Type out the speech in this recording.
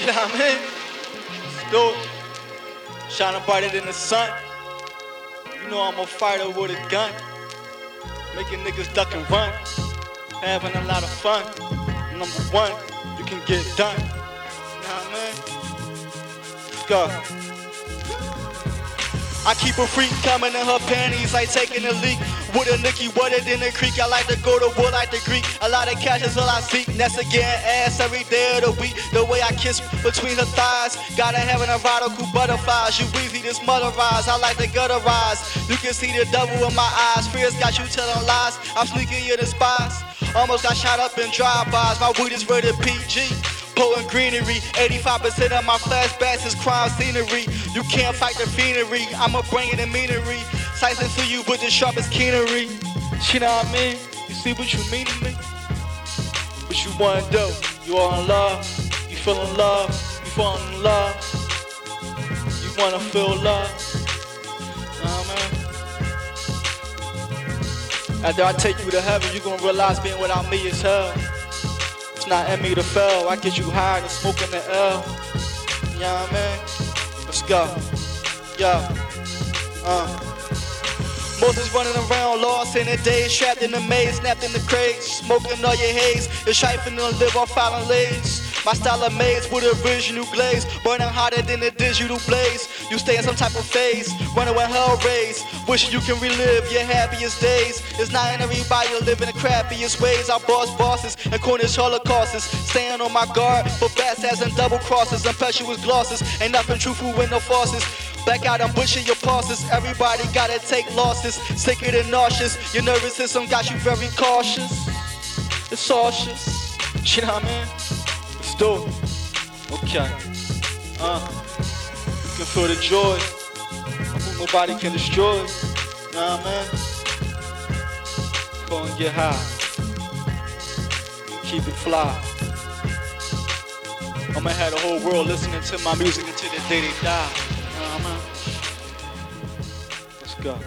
You know what I mean? It. Shining brighter than the sun. You know I'm a fighter with a gun. Making niggas duck and run. Having a lot of fun. Number one, you can get done. You know what I mean? Let's go. I keep a freak coming in her panties like taking a leak. With a Nicky, wetter in the creek. I like to go to war like the Greek. A lot of cash is all I seek. That's again ass every day of the week. The way I kiss between her thighs. Gotta have an erotical butterflies. You weezy, this mother rise. I like the gutter rise. You can see the devil in my eyes. Fears got you telling lies. I'm sneaking you the spies. Almost got shot up in drive-bys. My weed is rated PG. Pulling greenery, 85% of my flashbacks is crime scenery. You can't fight the fiendry, I'ma bring it in meanery. Slicing to you with the sharpest keenery. You know what I mean? You see what you mean to me? What you wanna do? You all in love? You feel in love? You fall in love? You wanna feel love? You Know what I mean? After I take you to heaven, you gonna realize being without me is hell. It's not me to fail. I get you higher than smoking the L. I mean? Let's go. Yo. Uh. Moses running around, lost in the days, trapped in the maze, snapped in the crates, smoking all your haze. You're shifting to live off island lays. My style of maze with original glaze, burning hotter than a digital blaze. You stay in some type of phase, running with hell rays. Wishing you can relive your happiest days. It's not in everybody in the crappiest ways. I boss bosses and cornish holocausts. Staying on my guard for bastards and double crosses, impetuous glosses. Ain't nothing truthful with no forces. Back out, I'm pushing your pauses. Everybody gotta take losses. Sicker than nauseous. Your nervous system got you very cautious. It's cautious. You know what I mean? Let's do it. Okay. Uh. You can feel the joy. Nobody can destroy. You know what I mean? Go and get high. Keep it fly. I'ma have the whole world listening to my music until the day they die. Let's go.